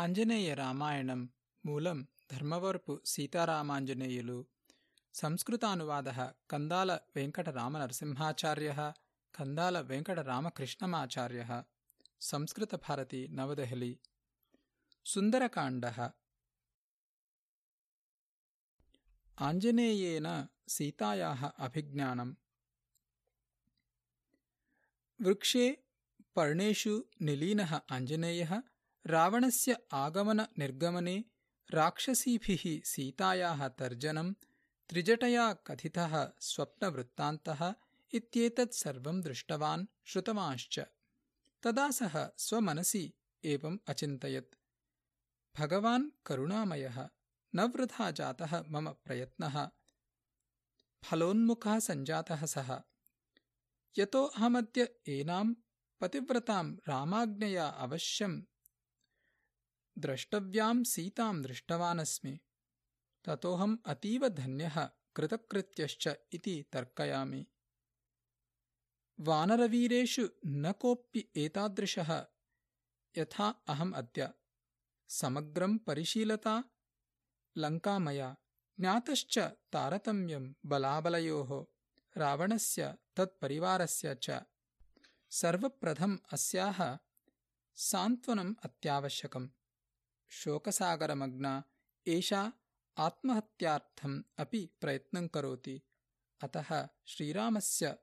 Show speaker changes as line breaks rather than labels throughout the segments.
आञ्जनेयरामायणं मूलं धर्मवर्पु सीतारामाञ्जनेयुलु संस्कृतानुवादः कन्दालवेङ्कटरामनरसिंहाचार्यः कन्दालवेङ्कटरामकृष्णमाचार्यः संस्कृतभारती नवदेहली सुन्दरकाण्डः आञ्जनेयेन सीतायाः अभिज्ञानम् वृक्षे पर्णेषु निलीनः आञ्जनेयः रावणस्य आगमननिर्गमने राक्षसीभिः सीतायाः तर्जनं त्रिजटया कथितः स्वप्नवृत्तान्तः इत्येतत् सर्वं दृष्टवान् श्रुतवांश्च तदा सः स्वमनसि एवम् अचिन्तयत्। भगवान् करुणामयः न वृथा जातः मम प्रयत्नः। फलोन्मुखः सञ्जातः सः। यतो अहमद्य एनां पतिव्रतां रामाज्ञया अवश्यं द्रष्टव्यां सीतां दृष्टवानस्मि। ततोऽहम् अतीव धन्यः कृतकृत्यश्च इति तर्कयामि। वानरवीरेषु न कोऽपि एतादृशः यथा अहम् अद्य। समग्रं परिशीलता लङ्कामया ज्ञातश्च तारतम्यं बलाबलयोः रावणस्य तत्परिवारस्य च। सर्वप्रथम् अस्याः सान्त्वनम् अत्यावश्यकम् शोकसागरमग्ना एषा आत्महत्यार्थम् अपि प्रयत्नं करोति। अतः श्रीरामस्य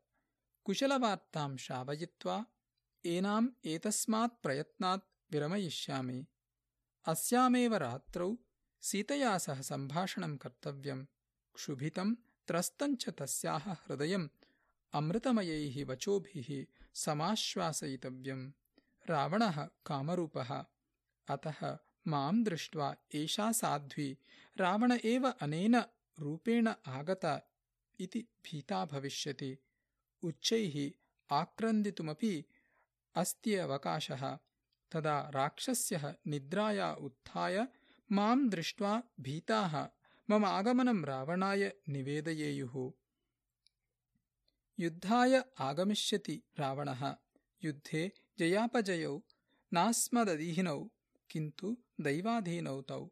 कुशलवार्तां श्रावयित्वा एनाम् एतस्मात् प्रयत्नात् विरमयिष्यामि। अस्यामेव रात्रौ सीतया सह सम्भाषणं कर्तव्यम्। क्षुभितं त्रस्तञ्च तस्याः हृदयम् अमृतमयैः वचोभिः समाश्वासयितव्यम्। रावणः कामरूपः। अतः मां दृष्ट्वा एषा साध्वी रावण एव अनेन रूपेण आगता इति भीता भविष्यति। उच्चैः आक्रन्दितुमपि अस्ति अवकाशः। तदा राक्षस्यः निद्राया उत्थाय मां दृष्ट्वा भीताः मम आगमनं रावणाय निवेदयेयुः। युद्धाय आगमिष्यति रावणः। युद्धे जयापजयौ नास्मदधीनौ किन्तु दैवाधीनौ तौ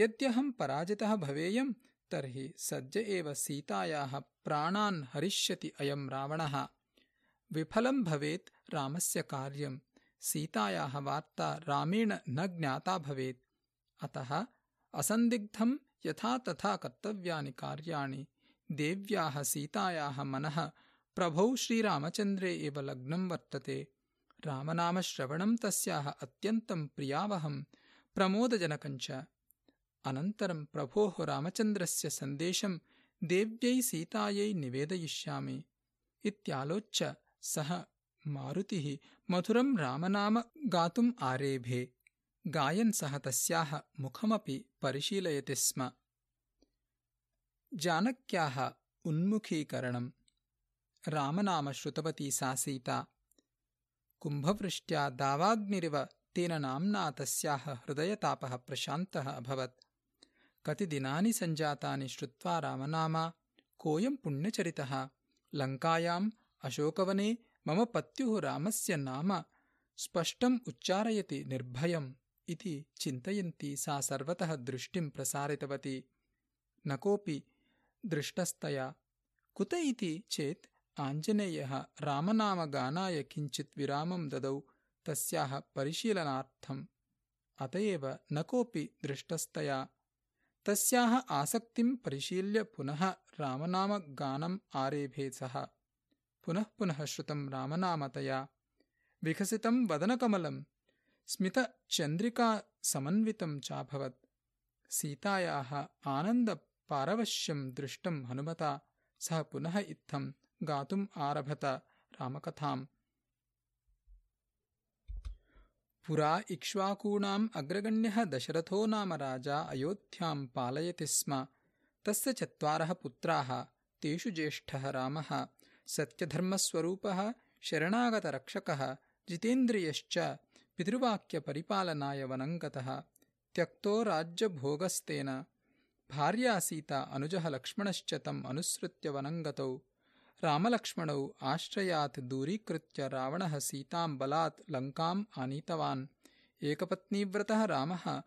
यद्यहं पराजितः भवेयं तर्हि सद्य एव सीतायाः प्राणान् हरिष्यति अयं रावणः। विफलं भवेत् रामस्य कार्यं। सीतायाः वार्ता रामेण न ज्ञाता भवेत्। अतः असन्दिग्धं यथा तथा कर्तव्यानि कार्याणि। देव्याः सीतायाः मनः प्रभौ श्रीरामचन्द्रे एव लग्नं वर्तते रामनामश्रवणं तस्याः अत्यन्तं प्रियावहं प्रमोदजनकञ्च अनन्तरं प्रभोः रामचन्द्रस्य सन्देशं देव्यै सीतायै निवेदयिष्यामि। इत्यालोच्य सः मारुतिः मधुरं रामनाम गातुम् आरेभे। गायन् सः तस्याः मुखमपि परिशीलयति स्म। जानक्याः उन्मुखीकरणम्। रामनाम श्रुतवती सा सीता कुम्भवृष्ट्या दावाग्निरिव तेन नाम्ना तस्याः हृदयतापः प्रशान्तः अभवत्। कति दिनानि सञ्जातानि श्रुत्वा रामनामा कोऽयं पुण्यचरितः? लङ्कायाम् अशोकवने मम पत्युः रामस्य नाम स्पष्टम् उच्चारयति निर्भयम् इति चिन्तयन्ती सा सर्वतः दृष्टिं प्रसारितवती। न कोऽपि दृष्टस्तया कुत इति चेत् आञ्जनेयः रामनामगानाय किञ्चित् विरामं ददौ तस्याः परिशीलनार्थम्। अत एव न कोऽपि दृष्टस्तया। तस्याः आसक्तिं परिशील्य पुनः रामनामगानम् आरेभे सः। पुनः पुनः श्रुतं रामनामतया। विकसितं वदनकमलं। स्मितचन्द्रिकासमन्वितं चाभवत्। सीतायाः आनन्दपारवश्यं दृष्टं हनुमता। सः पुनः इत्थं गातुम् आरभत रामकथाम्। पुरा इक्ष्वाकूणाम् अग्रगण्यः दशरथो नाम राजा अयोध्यां पालयति स्म। तस्य चत्वारः पुत्राः तेषु ज्येष्ठः रामः सत्यधर्मस्वरूपः शरणागतरक्षकः जितेन्द्रियश्च पितृवाक्यपरिपालनाय वनङ्गतः त्यक्तो राज्यभोगस्तेन। भार्या सीता अनुजः लक्ष्मणश्च तम् अनुसृत्य वनङ्गतौ रामलक्ष्मणौ आश्रयात् दूरीकृत्य रावणः सीतां बलात् लङ्काम् आनीतवान्। एकपत्नीव्रतः रामः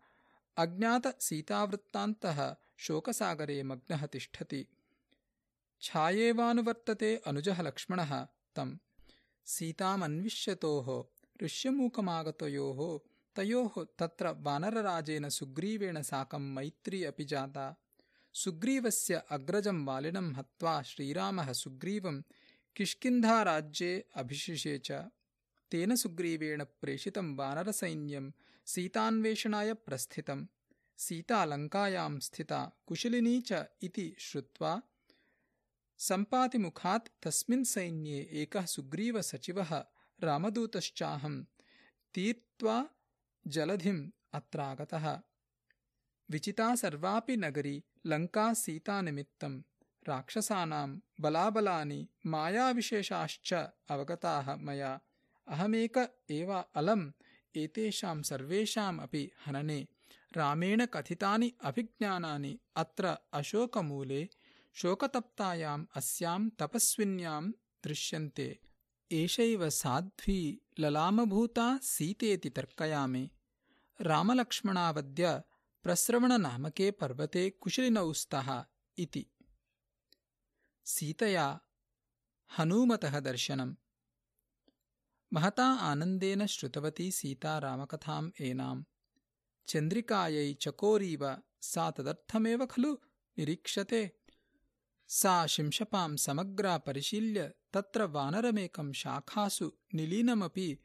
अज्ञातसीतावृत्तान्तः शोकसागरे मग्नः तिष्ठति। छायेवानुवर्तते अनुजः लक्ष्मणः तम्। सीतामन्विष्यतोः ऋष्यमूकमागतयोः तयोः तत्र वानरराजेन सुग्रीवेण साकं मैत्री अपि जाता सुग्रीवस्य अग्रजं वालिनं हत्वा श्रीरामः सुग्रीवं किष्किन्धाराज्ये अभिशिषे च तेन सुग्रीवेण प्रेषितं वानरसैन्यं सीतान्वेषणाय प्रस्थितं सीतालङ्कायां स्थिता कुशलिनी च इति श्रुत्वा सम्पातिमुखात् तस्मिन् सैन्ये एकः सुग्रीवसचिवः रामदूतश्चाहं तीर्त्वा जलधिम् अत्रागतः विचिता सर्वापि नगरी लङ्का सीतानिमित्तं राक्षसानां बलाबलानि मायाविशेषाश्च अवगताः मया। अहमेक एव अलम् एतेषां सर्वेषाम् अपि हनने। रामेण कथितानि अभिज्ञानानि अत्र अशोकमूले शोकतप्तायाम् अस्यां तपस्विन्यां दृश्यन्ते। एषैव साध्वी ललामभूता सीतेति तर्कयामि। रामलक्ष्मणावद्य प्रस्रवणनामके पर्वते कुशलिनौ स्तः इति। सीतया हनूमतः दर्शनम्। महता आनन्देन श्रुतवती सीता रामकथाम् एनाम्। चन्द्रिकायै चकोरीव सा तदर्थमेव खलु निरीक्षते। सा शिंशपां समग्रा परिशील्य तत्र वानरमेकं शाखासु निलीनमपि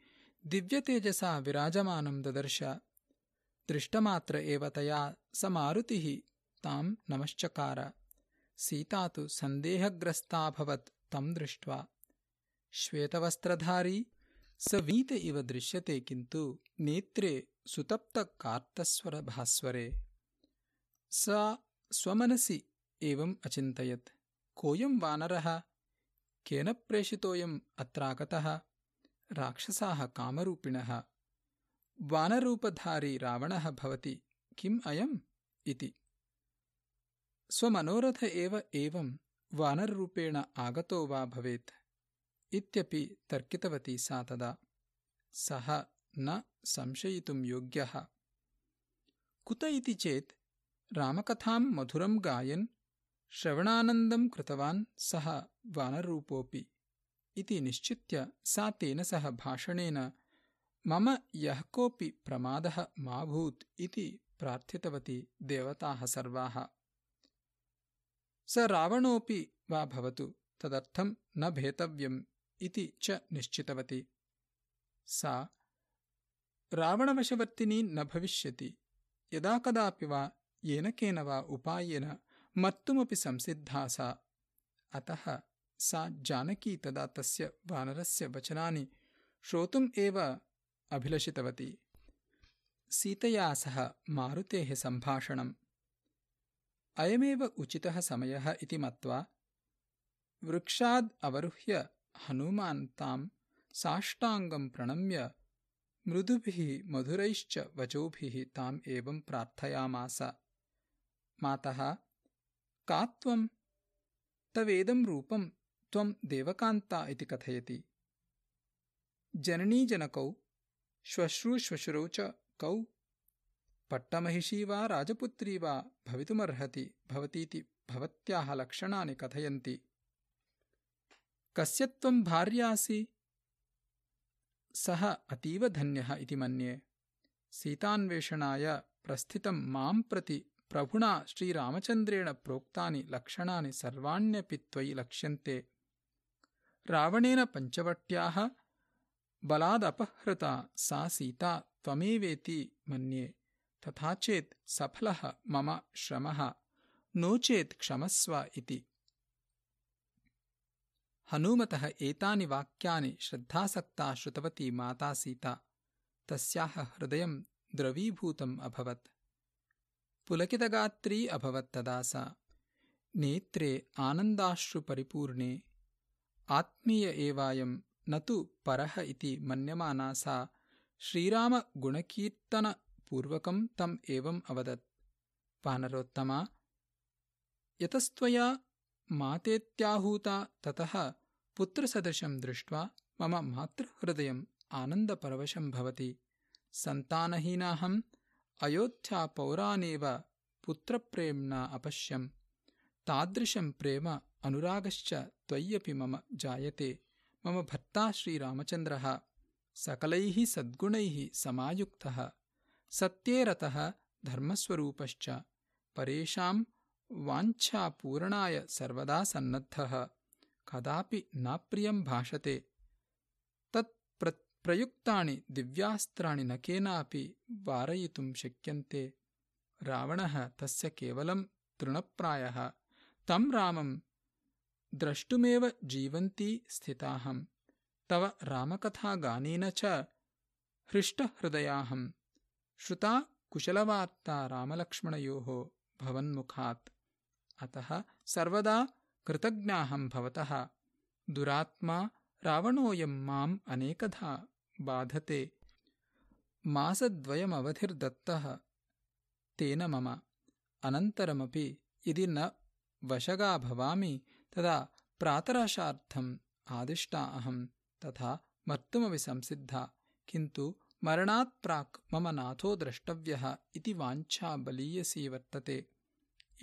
दिव्यतेजसा विराजमानं ददर्श दृष्टमात्र एव तया स मारुतिः तां नमश्चकार। सीता तु सन्देहग्रस्ताभवत् तं दृष्ट्वा। श्वेतवस्त्रधारी स वीत इव दृश्यते किन्तु नेत्रे सुतप्तकार्तस्वरभास्वरे सा स्वमनसि एवम् अचिन्तयत्। कोऽयं वानरः? केन प्रेषितोऽयम् अत्रागतः? राक्षसाः कामरूपिणः वानरूपधारी रावणः भवति किम् अयम् इति। स्वमनोरथ एव एवं वानररूपेण आगतो वा भवेत् इत्यपि तर्कितवती सा तदा। सः न संशयितुं योग्यः। कुत इति चेत् रामकथां मधुरं गायन् श्रवणानन्दं कृतवान् सः वानररूपोऽपि इति निश्चित्य सा तेन सह भाषणेन मम यः कोऽपि प्रमादः मा भूत् इति प्रार्थितवती देवताः सर्वाः। स रावणोऽपि वा भवतु तदर्थं न भेतव्यम् इति च निश्चितवती। सा रावणवशवर्तिनी न भविष्यति। यदा कदापि वा येन केन वा उपायेन मत्तुमपि संसिद्धा सा। अतः सा जानकी तदा तस्य वानरस्य वचनानि श्रोतुम् एव अभिलषितवती। सीतया सह मारुतेः सम्भाषणम्। अयमेव उचितः समयः इति मत्वा वृक्षाद् अवरुह्य हनूमान् तां साष्टाङ्गं प्रणम्य मृदुभिः मधुरैश्च वचोभिः ताम् एवं प्रार्थयामास। मातः का त्वं? तवेदं रूपं त्वं देवकान्ता इति कथयति। जननीजनकौ श्वश्रूश्वशुरौ च कौ। पट्टमहिषी वा राजपुत्री वा भवितुमर्हति भवतीति भवत्याः लक्षणानि कथयन्ति। कस्य त्वं भार्यासि? सः अतीव धन्यः इति मन्ये। सीतान्वेषणाय प्रस्थितं मां प्रति प्रभुणा श्रीरामचन्द्रेण प्रोक्तानि लक्षणानि सर्वाण्यपि त्वयि लक्ष्यन्ते। रावणेन पञ्चवट्याः बलादपहृता सा सीता त्वमेवेति मन्ये। तथा चेत् सफलः मम श्रमः। नो चेत् क्षमस्व इति। हनूमतः एतानि वाक्यानि श्रद्धासक्ता श्रुतवती माता सीता। तस्याः हृदयं द्रवीभूतम् अभवत्। पुलकितगात्री अभवत्तदा सा। नेत्रे आनन्दाश्रुपरिपूर्णे। आत्मीय एवायं न तु परः इति मन्यमाना सा। श्रीरामगुणकीर्तनपूर्वकं तम् एवम् अवदत्। वानरोत्तमा यतस्त्वया मातेत्याहूता ततः पुत्रसदृशं दृष्ट्वा मम मातृहृदयम् आनन्दपरवशं भवति। सन्तानहीनाहम् अयोध्यापौरानेव पुत्रप्रेम्णा अपश्यम्। तादृशं प्रेम अनुरागश्च त्वय्यपि मम जायते मम भर्ता श्रीरामचन्द्रः सकलैः सद्गुणैः समायुक्तः सत्ये रतः धर्मस्वरूपश्च परेषां वाञ्छापूरणाय सर्वदा सन्नद्धः कदापि नाप्रियं भाषते। तत् प्रयुक्तानि दिव्यास्त्राणि न केनापि वारयितुं शक्यन्ते। रावणः तस्य केवलं तृणप्रायः तं रामं द्रष्टुमेव जीवन्ती स्थिताहम्। तव रामकथागानेन च हृष्टहृदयाहम्। श्रुता कुशलवार्ता रामलक्ष्मणयोः भवन्मुखात्। अतः सर्वदा कृतज्ञाहं भवतः। दुरात्मा रावणोऽयं माम् अनेकधा बाधते। मासद्वयमवधिर्दत्तः। तेन मम। अनन्तरमपि यदि न वशगा भवामि तदा प्रातराशार्थम् आदिष्टा अहम् तथा मर्तुमपि संसिद्धा। किन्तु मरणात् प्राक् मम नाथो द्रष्टव्यः इति वाञ्छा बलीयसी वर्तते।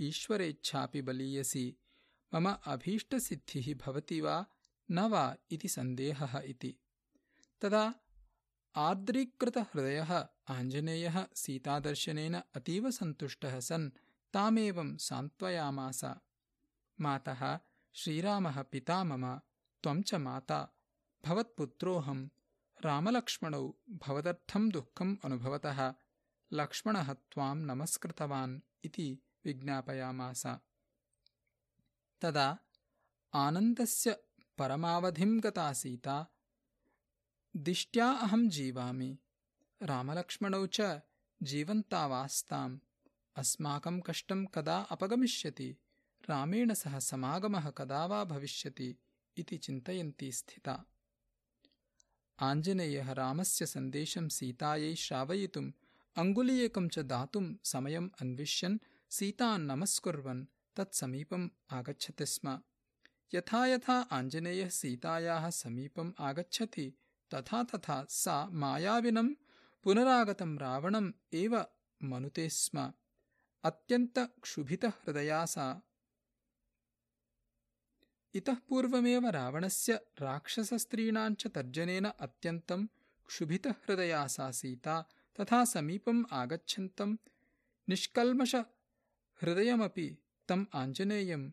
ईश्वरेच्छापि बलीयसी। मम अभीष्टसिद्धिः भवति वा न वा इति सन्देहः इति। तदा आर्द्रीकृतहृदयः आञ्जनेयः सीतादर्शनेन अतीव सन्तुष्टः सन् तामेवं सान्त्वयामास। मातः श्रीरामः पिता मम त्वं च माता। भवत्पुत्रोऽहं रामलक्ष्मणौ भवदर्थं दुःखम् अनुभवतः। लक्ष्मणः त्वां नमस्कृतवान् इति विज्ञापयामास। तदा आनन्दस्य परमावधिं गता सीता दिष्ट्या अहं जीवामि। रामलक्ष्मणौ च जीवन्तावास्ताम्। अस्माकं कष्टं कदा अपगमिष्यति रामेण सह समागमः कदा वा भविष्यति इति चिन्तयन्ती स्थिता। आञ्जनेयः रामस्य सन्देशं सीतायै श्रावयितुम् अङ्गुलीयकं च दातुं समयम् अन्विष्यन् सीतान् नमस्कुर्वन् तत्समीपम् आगच्छति स्म। यथा यथा आञ्जनेयः सीतायाः समीपम् आगच्छति तथा तथा सा मायाविनं पुनरागतं रावणम् एव मनुते स्म। अत्यन्तक्षुभितहृदया सा इतः पूर्वमेव रावणस्य राक्षसस्त्रीणाञ्च तर्जनेन अत्यन्तं क्षुभितहृदया सा सीता तथा समीपम् आगच्छन्तं निष्कल्मषहृदयमपि तम् आञ्जनेयं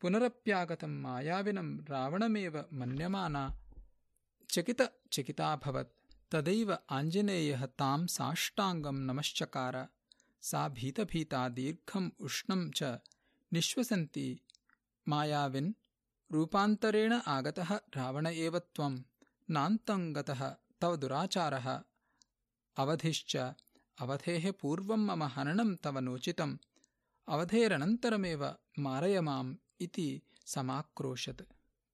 पुनरप्यागतं मायाविनं रावणमेव मन्यमाना। चकितचकिताभवत् तदैव आञ्जनेयः तां साष्टाङ्गं नमश्चकार। सा भीतभीता दीर्घम् उष्णं च। निःश्वसन्ती मायाविन् रूपान्तरेण आगतः रावण एव त्वं। नान्तङ्गतः तव दुराचारः। अवधिश्च अवधेः पूर्वं मम हननं तव नोचितम्। अवधेरनन्तरमेव मारय माम् इति समाक्रोशत्।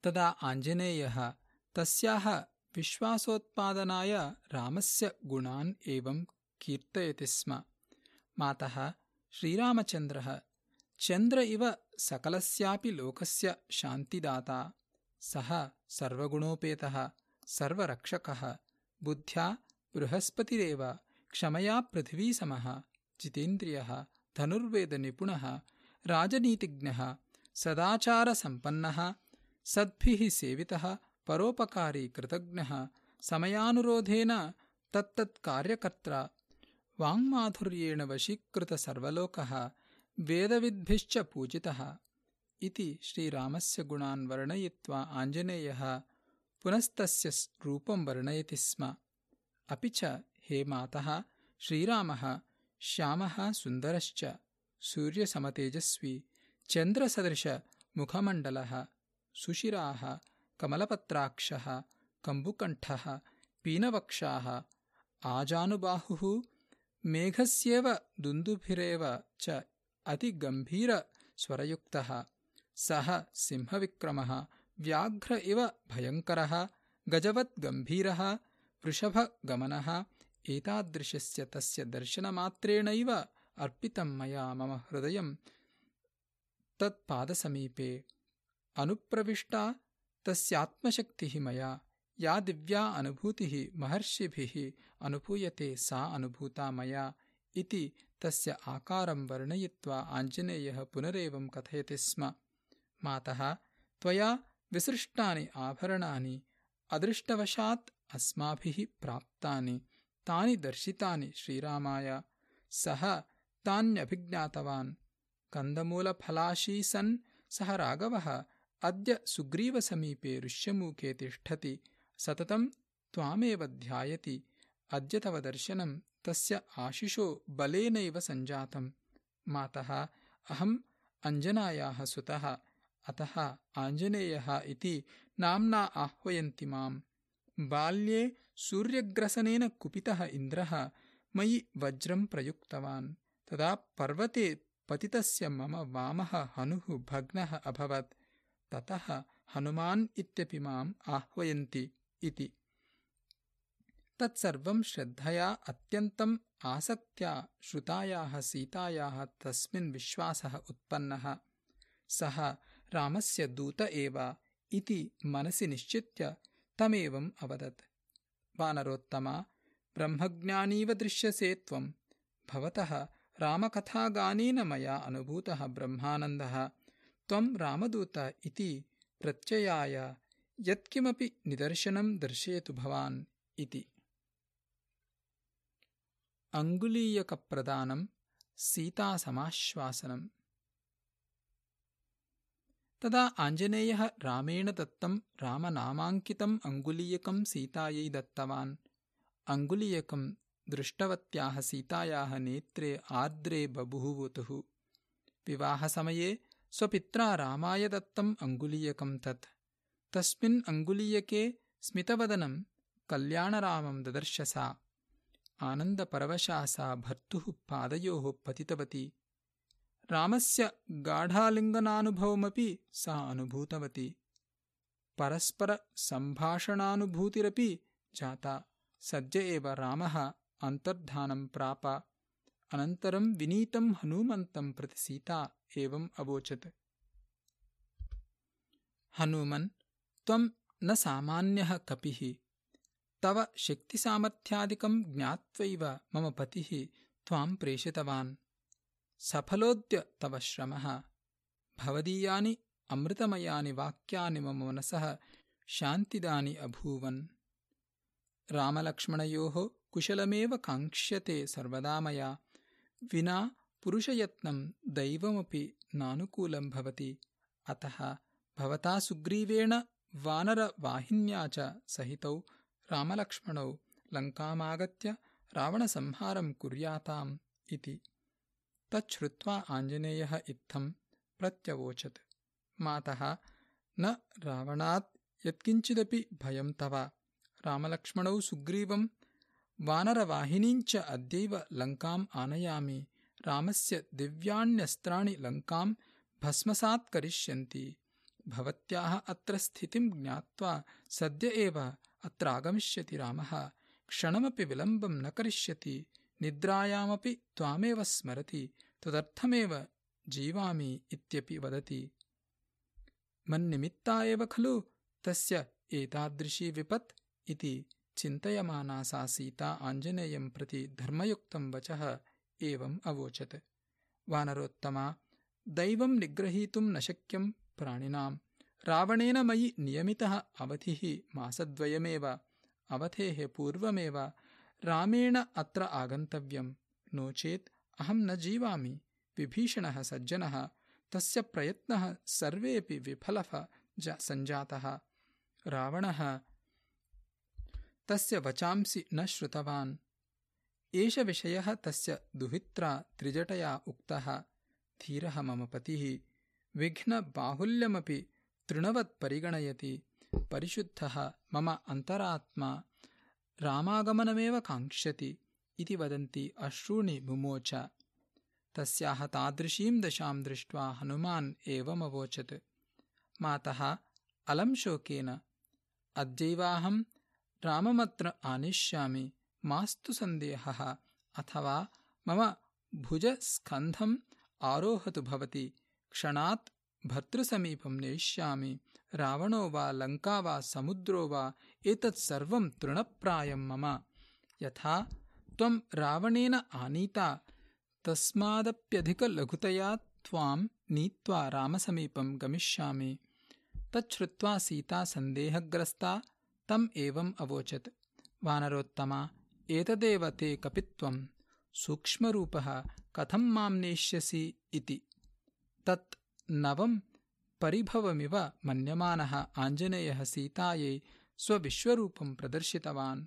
तदा आञ्जनेयः तस्याः विश्वासोत्पादनाय रामस्य गुणान् एवं कीर्तयति स्म। मातः श्रीरामचन्द्रः चन्द्र इव सकलस्यापि लोकस्य शान्तिदाता। सः सर्वगुणोपेतः सर्वरक्षकः बुद्ध्या बृहस्पतिरेव क्षमया पृथिवीसमः जितेन्द्रियः धनुर्वेदनिपुणः राजनीतिज्ञः सदाचारसम्पन्नः सद्भिः सेवितः परोपकारी कृतज्ञः समयानुरोधेन तत्तत्कार्यकर्त्रा वाङ्माधुर्येण वशीकृतसर्वलोकः वेदविद्भिश्च पूजितः इति श्रीरामस्य गुणान् वर्णयित्वा आञ्जनेयः पुनस्तस्य रूपं वर्णयति स्म। अपि च हे मातः श्रीरामः श्यामः सुन्दरश्च सूर्यसमतेजस्वी चन्द्रसदृशमुखमण्डलः सुशिराः कमलपत्राक्षः कम्बुकण्ठः पीनवक्षाः आजानुबाहुः मेघस्येव दुन्दुभिरेव च अतिगम्भीरस्वरयुक्तः। सः सिंहविक्रमः व्याघ्र इव भयङ्करः गजवद्गम्भीरः वृषभगमनः एतादृशस्य तस्य दर्शनमात्रेणैव अर्पितं मया मम हृदयं। तत्पादसमीपे अनुप्रविष्टा तस्यात्मशक्तिः मया या दिव्या अनुभूतिः महर्षिभिः अनुभूयते सा अनुभूता मया इति तस्य आकारं वर्णयित्वा आञ्जनेयः पुनरेवं कथयति स्म। मातः त्वया विसृष्टानि आभरणानि अदृष्टवशात् अस्माभिः प्राप्तानि तानि दर्शितानि श्रीरामाय। सः तान्यभिज्ञातवान्। कन्दमूलफलाशी सन् सः राघवः अद्य सुग्रीवसमीपे ऋष्यमूखे तिष्ठति। सततं त्वामेव ध्यायति। अद्य तव दर्शनं तस्य आशिषो बलेनैव सञ्जातम्। मातः अहम् अञ्जनायाः सुतः अतः आञ्जनेयः इति नाम्ना आह्वयन्ति माम्। बाल्ये सूर्यग्रसनेन कुपितः इन्द्रः मयि वज्रं प्रयुक्तवान्। तदा पर्वते पतितस्य मम वामः हनुः भग्नः अभवत्। ततः हनुमान् इत्यपि माम् आह्वयन्ति इति तत्सर्वं श्रद्धया अत्यन्तम् आसक्त्या श्रुतायाः सीतायाः तस्मिन् विश्वासः उत्पन्नः। सः रामस्य दूत एव इति मनसि निश्चित्य तमेवम् अवदत्। वानरोत्तमा ब्रह्मज्ञानीव दृश्यसे त्वम् भवतः रामकथागानेन मया अनुभूतः ब्रह्मानन्दः। त्वं रामदूत इति प्रत्ययाय यत्किमपि निदर्शनं दर्शयतु भवान् इति अङ्गुलीयकप्रदानं सीतासमाश्वासनम्। तदा आञ्जनेयः रामेण दत्तं रामनामाङ्कितम् अङ्गुलीयकं सीतायै दत्तवान्। अङ्गुलीयकं दृष्टवत्याः सीतायाः नेत्रे आर्द्रे बभूवुतुः। विवाहसमये स्वपित्रा रामाय दत्तम् अङ्गुलीयकं तत्। तस्मिन् अङ्गुलीयके स्मितवदनं कल्याणरामं ददर्श सा आनन्दपरवशा सा भर्तुः पादयोः पतितवती। रामस्य गाढालिङ्गनानुभवमपि सा अनुभूतवती। परस्परसम्भाषणानुभूतिरपि जाता। सद्य एव रामः अन्तर्धानं प्राप। अनन्तरं विनीतं हनूमन्तं प्रति सीता एवम् अवोचत्। हनूमन् त्वं न सामान्यः कपिः तव शक्तिसामर्थ्यादिकं ज्ञात्वैव मम पतिः त्वां प्रेषितवान्। सफलोऽद्य तव श्रमः। भवदीयानि अमृतमयानि वाक्यानि मम मनसः शान्तिदानि अभूवन्। रामलक्ष्मणयोः कुशलमेव काङ्क्ष्यते सर्वदा मया। विना पुरुषयत्नं दैवमपि नानुकूलं भवति। अतः भवता सुग्रीवेण वानरवाहिन्या च सहितौ रामलक्ष्मणौ लङ्कामागत्य रावणसंहारं कुर्याताम् इति। तच्छ्रुत्वा आञ्जनेयः इत्थं प्रत्यवोचत्। मातः न रावणात् यत्किञ्चिदपि भयं तव। रामलक्ष्मणौ सुग्रीवं वानरवाहिनीञ्च अद्यैव लङ्काम् आनयामि। रामस्य दिव्याण्यस्त्राणि लङ्काम् भस्मसात् करिष्यन्ति। भवत्याः अत्र स्थितिं ज्ञात्वा सद्य एव अत्रागमिष्यति रामः। क्षणमपि विलम्बं न करिष्यति। निद्रायामपि त्वामेव स्मरति। तदर्थमेव जीवामि इत्यपि वदति। मन्निमित्ता एव खलु तस्य एतादृशी विपत् इति चिन्तयमाना सा सीता आञ्जनेयं प्रति धर्मयुक्तं वचः एवम् अवोचत्। वानरोत्तमा दैवं निग्रहीतुं न शक्यं प्राणिनां रावणेन मयि नियमितः अवधिः मासद्वयमेव अवधेः पूर्वमेव रामेण अत्र आगन्तव्यं। नो चेत् अहं न जीवामि। विभीषणः सज्जनः तस्य प्रयत्नः सर्वेऽपि विफलः सञ्जातः। रावणः तस्य वचांसि न श्रुतवान्। एष विषयः तस्य दुहित्रा त्रिजटया उक्तः। धीरः मम पतिः विघ्नबाहुल्यमपि तृणवत्परिगणयति परिशुद्धः मम अन्तरात्मा रामागमनमेव काङ्क्षति इति वदन्ती अश्रूणि मुमोच तस्याः तादृशीं दशां दृष्ट्वा हनुमान् एवमवोचत्। मातः अलं शोकेन अद्यैवाहं राममत्र आनेष्यामि मास्तु सन्देहः अथवा मम भुजस्कन्धम् आरोहतु भवति क्षणात् भर्तृसमीपं नेष्यामि। रावणो वा लङ्का वा समुद्रो वा एतत् सर्वं तृणप्रायं मम। यथा त्वं रावणेन आनीता। तस्मादप्यधिकलघुतया त्वां नीत्वा रामसमीपं गमिष्यामि। तच्छ्रुत्वा सीता सन्देहग्रस्ता तम् एवम् अवोचत्। वानरोत्तमा एतदेव ते कपित्वं। सूक्ष्मरूपः कथं मां नेष्यसि इति। तत् नवं परिभवमिव मन्यमानः आञ्जनेयः सीतायै स्वविश्वरूपं प्रदर्शितवान्।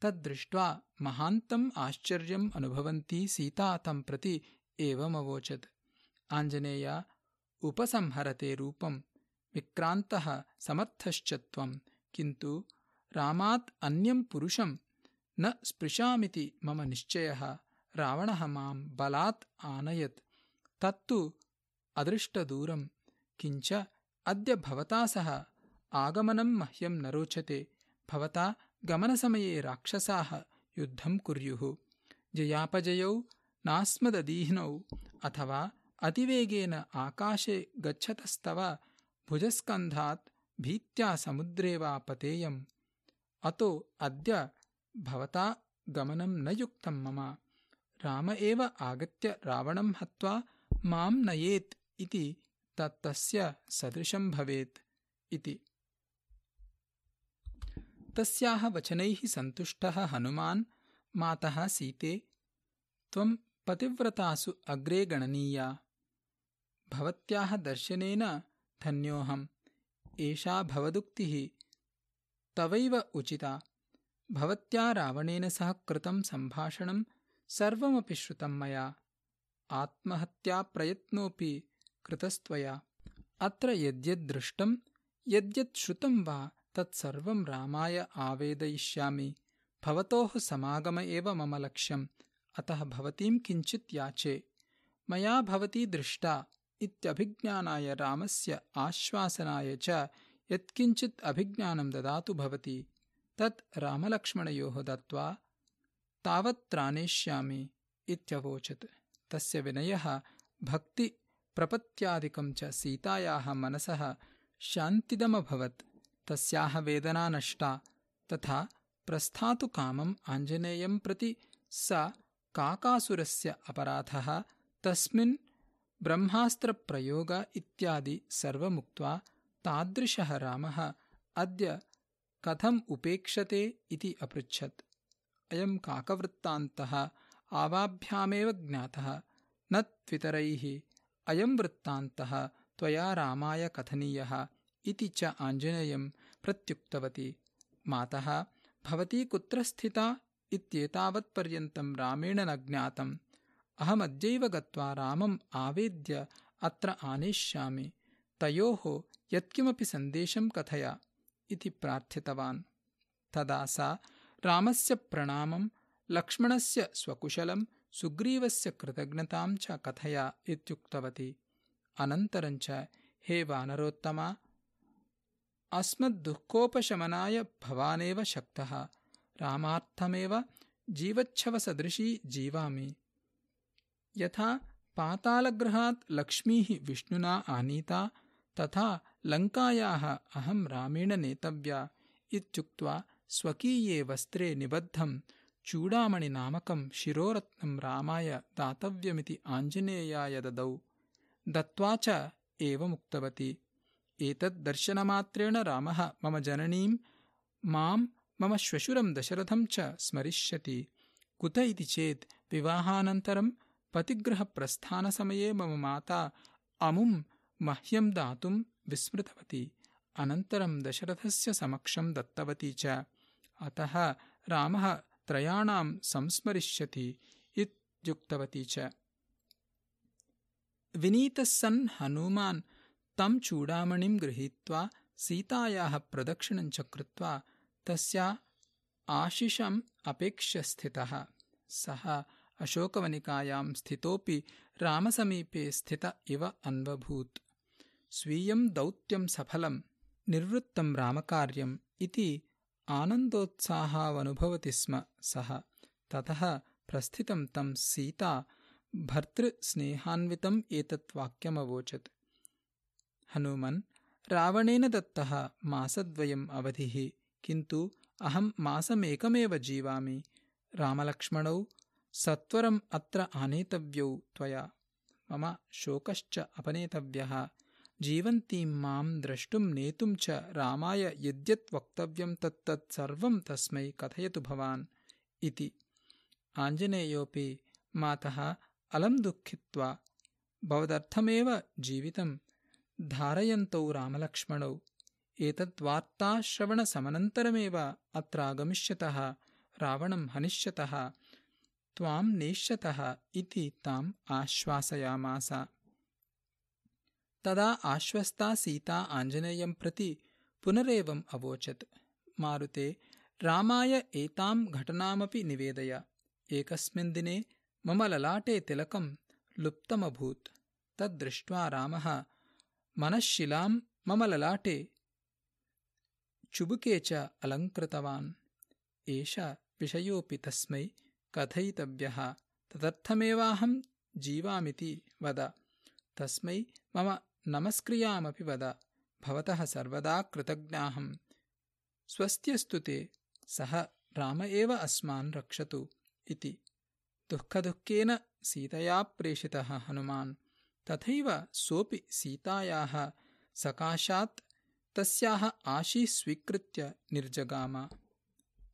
तद्दृष्ट्वा महान्तम् आश्चर्यम् अनुभवन्ती सीता तं प्रति एवमवोचत्। आञ्जनेय उपसंहरते रूपं विक्रान्तः समर्थश्च त्वं किन्तु रामात् अन्यं पुरुषं न स्पृशामिति मम निश्चयः। रावणः मां बलात् आनयत्। तत्तु अदृष्टदूरं किञ्च अद्य भवता सह आगमनं मह्यं न रोचते। भवता गमनसमये राक्षसाः युद्धं कुर्युः। जयापजयौ नास्मददीह्नौ अथवा अतिवेगेन आकाशे गच्छतस्तव भुजस्कन्धात् भीत्या समुद्रे वा पतेयम्। अतो अद्य भवता गमनं न युक्तं मम। राम एव आगत्य रावणं हत्वा मां नयेत् इति तत्तस्य सदृशं भवेत् इति। तस्याः वचनैः सन्तुष्टः हनुमान् मातः सीते त्वं पतिव्रतासु अग्रे गणनीया। भवत्याः दर्शनेन धन्योऽहम् एषा भवदुक्तिः तवैव उचिता। भवत्या रावणेन सह कृतं सम्भाषणं सर्वमपि श्रुतं मया। आत्महत्याप्रयत्नोऽपि कृतस्त्वया। अत्र यद्यद्दृष्टं यद्यत् श्रुतं वा तत्सर्वं रामाय आवेदयिष्यामि। भवतोः समागम एव मम लक्ष्यम्। अतः भवतीं किञ्चित् याचे। मया भवती दृष्टा इत्यभिज्ञानाय रामस्य आश्वासनाय च यत्किञ्चित् अभिज्ञानं ददातु भवती। तत् रामलक्ष्मणयोः दत्त्वा तावत्रानेष्यामि इत्यवोचत्। तस्य विनयः भक्तिप्रपत्यादिकं च सीतायाः मनसः शान्तिदमभवत्। तस्याः वेदना नष्टा तथा प्रस्थातु कामम् आञ्जनेयं प्रति स काकासुरस्य अपराधः तस्मिन् ब्रह्मास्त्रप्रयोग इत्यादि सर्वमुक्त्वा तादृशः रामः अद्य कथम् उपेक्षते इति अपृच्छत्। अयं काकवृत्तान्तः आवाभ्यामेव ज्ञातः। न त्वितरैः अयं वृत्तान्तः त्वया रामाय कथनीयः इति च आञ्जनेयं प्रत्युक्तवती। मातः भवती कुत्र स्थिता इत्येतावत्पर्यन्तं रामेण न ज्ञातम्। अहमद्यैव गत्वा रामम् आवेद्य अत्र आनेष्यामि। तयोः यत्किमपि सन्देशं कथय इति प्रार्थितवान्। तदा सा रामस्य प्रणामं लक्ष्मणस्य स्वकुशलं सुग्रीवस्य कृतज्ञतां च कथय इत्युक्तवती। अनन्तरञ्च हे वानरोत्तमा अस्मद्दुःखोपशमनाय भवानेव शक्तः। रामार्थमेव जीवच्छवसदृशी जीवामि। यथा पातालगृहात् लक्ष्मीः विष्णुना आनीता तथा लङ्कायाः अहं रामेण नेतव्या इत्युक्त्वा स्वकीये वस्त्रे निबद्धं चूडामणिनामकं शिरोरत्नं रामाय दातव्यमिति आञ्जनेयाय ददौ दत्त्वा च एवमुक्तवती एतद्दर्शनमात्रेण रामः मम जननीं मां मम श्वशुरं दशरथं च स्मरिष्यति। कुत इति चेत् विवाहानन्तरं पतिगृहप्रस्थानसमये मम माता अमुं मह्यं दातुं विस्मृतवती। अनन्तरं दशरथस्य समक्षं दत्तवती च। अतः रामः त्रयाणां संस्मरिष्यति इत्युक्तवती च। विनीतः सन् हनूमान् तं चूडामणिं गृहीत्वा सीतायाः प्रदक्षिणं च कृत्वा तस्या आशिषम् अपेक्ष्य स्थितः सः अशोकवनिकायां स्थितोऽपि रामसमीपे स्थित इव अन्वभूत्। स्वीयं दौत्यं सफलं निर्वृत्तं रामकार्यम् इति आनन्दोत्साहावनुभवति स्म। सः ततः प्रस्थितं तं सीता भर्तृस्नेहान्वितम् एतत् वाक्यमवोचत्। हनुमन् रावणेन दत्तः मासद्वयम् अवधिः किन्तु अहं मासमेकमेव जीवामि। रामलक्ष्मणौ सत्वरम् अत्र आनेतव्यौ त्वया। मम शोकश्च अपनेतव्यः जीवन्तीं मां द्रष्टुं नेतुं च रामाय यद्यत् वक्तव्यं तत्तत् सर्वं तस्मै कथयतु भवान् इति। आञ्जनेयोऽपि मातः अलं दुःखित्वा भवदर्थमेव जीवितं धारयन्तौ रामलक्ष्मणौ। एतद्वार्ताश्रवणसमनन्तरमेव अत्रागमिष्यतः रावणं हनिष्यतः त्वां नेष्यतः इति ताम् आश्वासयामास तदा आश्वस्ता सीता आञ्जनेयं प्रति पुनरेवम् अवोचत्। मारुते रामाय एतां घटनामपि निवेदय। एकस्मिन् दिने मम ललाटे तिलकं लुप्तमभूत्। तद्दृष्ट्वा रामः मनःशिलां मम ललाटे चुबुके च अलङ्कृतवान्। एष विषयोऽपि तस्मै कथयितव्यः। तदर्थमेवाहं जीवामिति वद। तस्मै मम नमस्क्रियामपि वद। भवतः सर्वदा कृतज्ञाहम्। स्वस्त्यस्तु ते। सः राम एव अस्मान् रक्षतु इति। दुःखदुःखेन सीतया प्रेषितः हनुमान्। तथैव सोऽपि सीतायाः सकाशात् तस्याः आशीस्स्वीकृत्य निर्जगाम।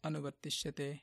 अनुवर्तिष्यते